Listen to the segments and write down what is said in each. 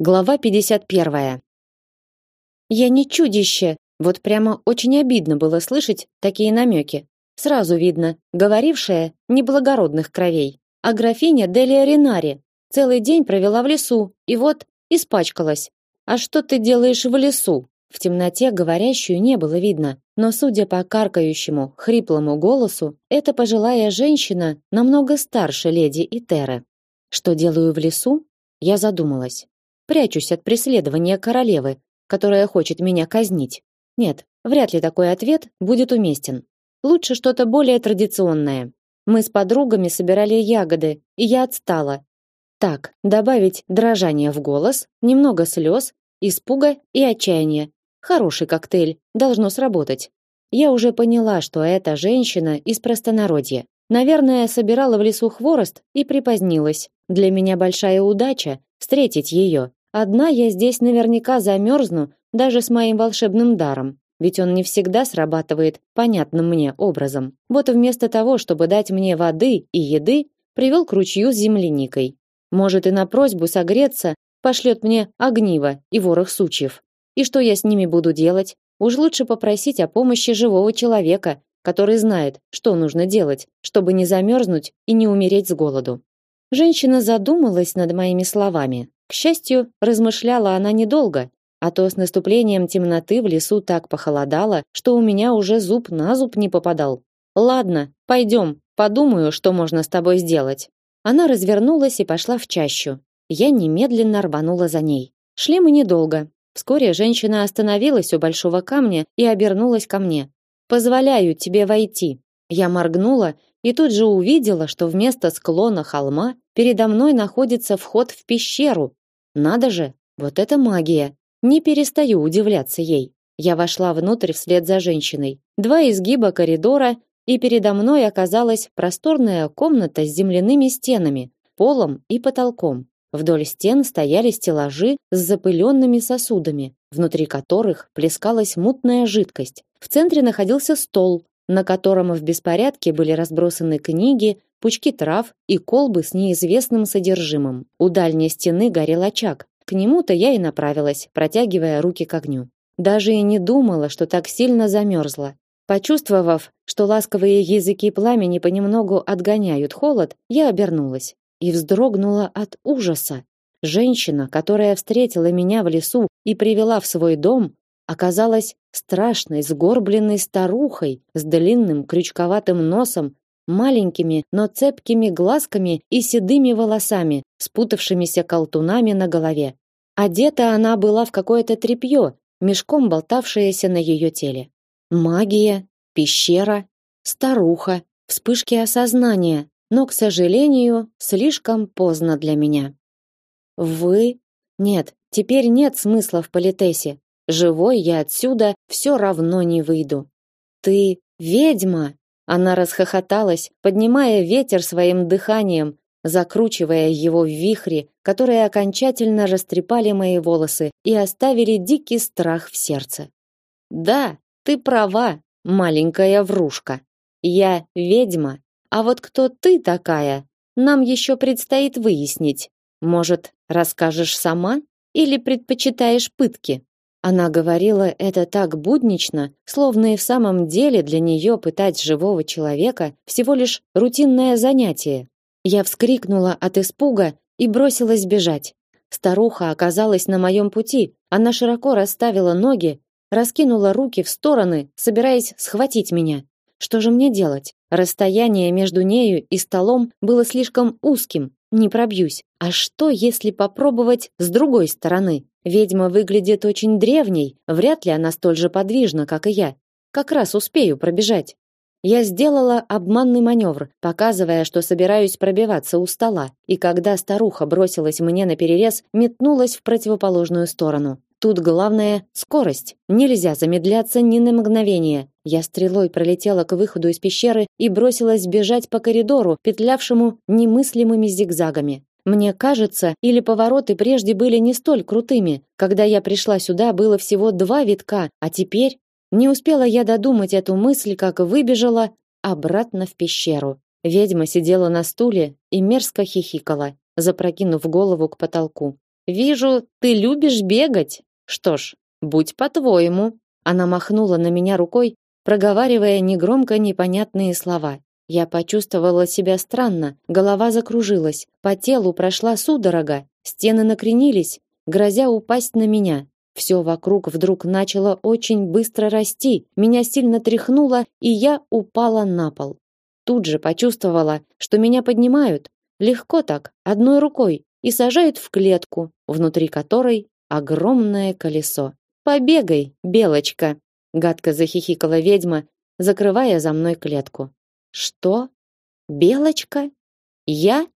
Глава 51. Я не чудище. Вот прямо очень обидно было слышать такие намеки. Сразу видно, говорившая неблагородных кровей. А графиня Делия Ренари целый день провела в лесу и вот испачкалась. А что ты делаешь в лесу? В темноте говорящую не было видно, но судя по каркающему, хриплому голосу, эта пожилая женщина намного старше леди Итеры. Что делаю в лесу? Я задумалась. Прячусь от преследования королевы, которая хочет меня казнить. Нет, вряд ли такой ответ будет уместен. Лучше что-то более традиционное. Мы с подругами собирали ягоды, и я отстала. Так, добавить дрожание в голос, немного слез, испуга и отчаяния. Хороший коктейль, должно сработать. Я уже поняла, что эта женщина из простонародья. Наверное, собирала в лесу хворост и припозднилась. Для меня большая удача встретить ее. Одна я здесь наверняка замерзну, даже с моим волшебным даром, ведь он не всегда срабатывает понятным мне образом. Вот вместо того, чтобы дать мне воды и еды, привел к ручью с земляникой. Может, и на просьбу согреться пошлет мне огниво и ворох сучьев. И что я с ними буду делать? Уж лучше попросить о помощи живого человека, который знает, что нужно делать, чтобы не замерзнуть и не умереть с голоду. Женщина задумалась над моими словами, к счастью, размышляла она недолго, а то с наступлением темноты в лесу так похолодало, что у меня уже зуб на зуб не попадал. Ладно, пойдем, подумаю, что можно с тобой сделать. Она развернулась и пошла в чащу. Я немедленно рванула за ней. Шли мы недолго. Вскоре женщина остановилась у большого камня и обернулась ко мне. Позволяю тебе войти. Я моргнула и тут же увидела, что вместо склона холма передо мной находится вход в пещеру. Надо же, вот это магия. Не перестаю удивляться ей. Я вошла внутрь вслед за женщиной. Два изгиба коридора, и передо мной оказалась просторная комната с земляными стенами, полом и потолком. Вдоль стен стояли стеллажи с запыленными сосудами, внутри которых плескалась мутная жидкость. В центре находился стол, на котором в беспорядке были разбросаны книги, пучки трав и колбы с неизвестным содержимым. У дальней стены горел очаг. К нему-то я и направилась, протягивая руки к огню. Даже и не думала, что так сильно замерзла. Почувствовав, что ласковые языки пламени понемногу отгоняют холод, я обернулась и вздрогнула от ужаса. Женщина, которая встретила меня в лесу и привела в свой дом, оказалась страшной, сгорбленной старухой с длинным крючковатым носом, маленькими, но цепкими глазками и седыми волосами, спутавшимися колтунами на голове. Одета она была в какое-то тряпье, мешком болтавшееся на ее теле. Магия, пещера, старуха, вспышки осознания, но, к сожалению, слишком поздно для меня. Вы? Нет, теперь нет смысла в политесе. Живой я отсюда все равно не выйду. Ты ведьма? Она расхохоталась, поднимая ветер своим дыханием, закручивая его в вихри, которые окончательно растрепали мои волосы и оставили дикий страх в сердце. Да, ты права, маленькая врушка. Я ведьма, а вот кто ты такая, нам еще предстоит выяснить. Может, расскажешь сама или предпочитаешь пытки? Она говорила это так буднично, словно и в самом деле для нее пытать живого человека всего лишь рутинное занятие. Я вскрикнула от испуга и бросилась бежать. Старуха оказалась на моем пути. Она широко расставила ноги, раскинула руки в стороны, собираясь схватить меня. Что же мне делать? Расстояние между нею и столом было слишком узким, не пробьюсь. А что, если попробовать с другой стороны? Ведьма выглядит очень древней, вряд ли она столь же подвижна, как и я. Как раз успею пробежать. Я сделала обманный маневр, показывая, что собираюсь пробиваться у стола, и когда старуха бросилась мне на перерез, метнулась в противоположную сторону. Тут главное скорость. Нельзя замедляться ни на мгновение. Я стрелой пролетела к выходу из пещеры и бросилась бежать по коридору, петлявшему немыслимыми зигзагами. Мне кажется, или повороты прежде были не столь крутыми. Когда я пришла сюда, было всего два витка, а теперь не успела я додумать эту мысль, как выбежала обратно в пещеру. Ведьма сидела на стуле и мерзко хихикала, запрокинув голову к потолку. Вижу, ты любишь бегать. Что ж, будь по-твоему. Она махнула на меня рукой, проговаривая негромко непонятные слова. Я почувствовала себя странно, голова закружилась, по телу прошла судорога, стены накренились, грозя упасть на меня. Все вокруг вдруг начало очень быстро расти, меня сильно тряхнуло, и я упала на пол. Тут же почувствовала, что меня поднимают, легко так, одной рукой, и сажают в клетку, внутри которой огромное колесо. Побегай, белочка, гадко захихикала ведьма, закрывая за мной клетку. Что? Белочка? Я?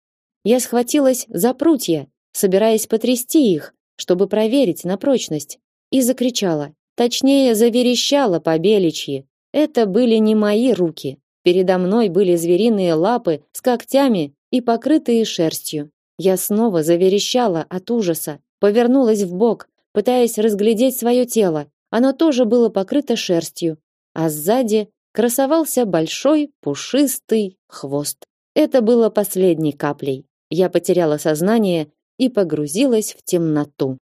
Я схватилась за прутья, собираясь потрясти их, чтобы проверить на прочность, и закричала, точнее, заверещала по беличьи. Это были не мои руки. Передо мной были звериные лапы с когтями и покрытые шерстью. Я снова заверещала от ужаса, повернулась в бок, пытаясь разглядеть свое тело. Оно тоже было покрыто шерстью, а сзади красовался большой пушистый хвост. Это было последней каплей. Я потеряла сознание и погрузилась в темноту.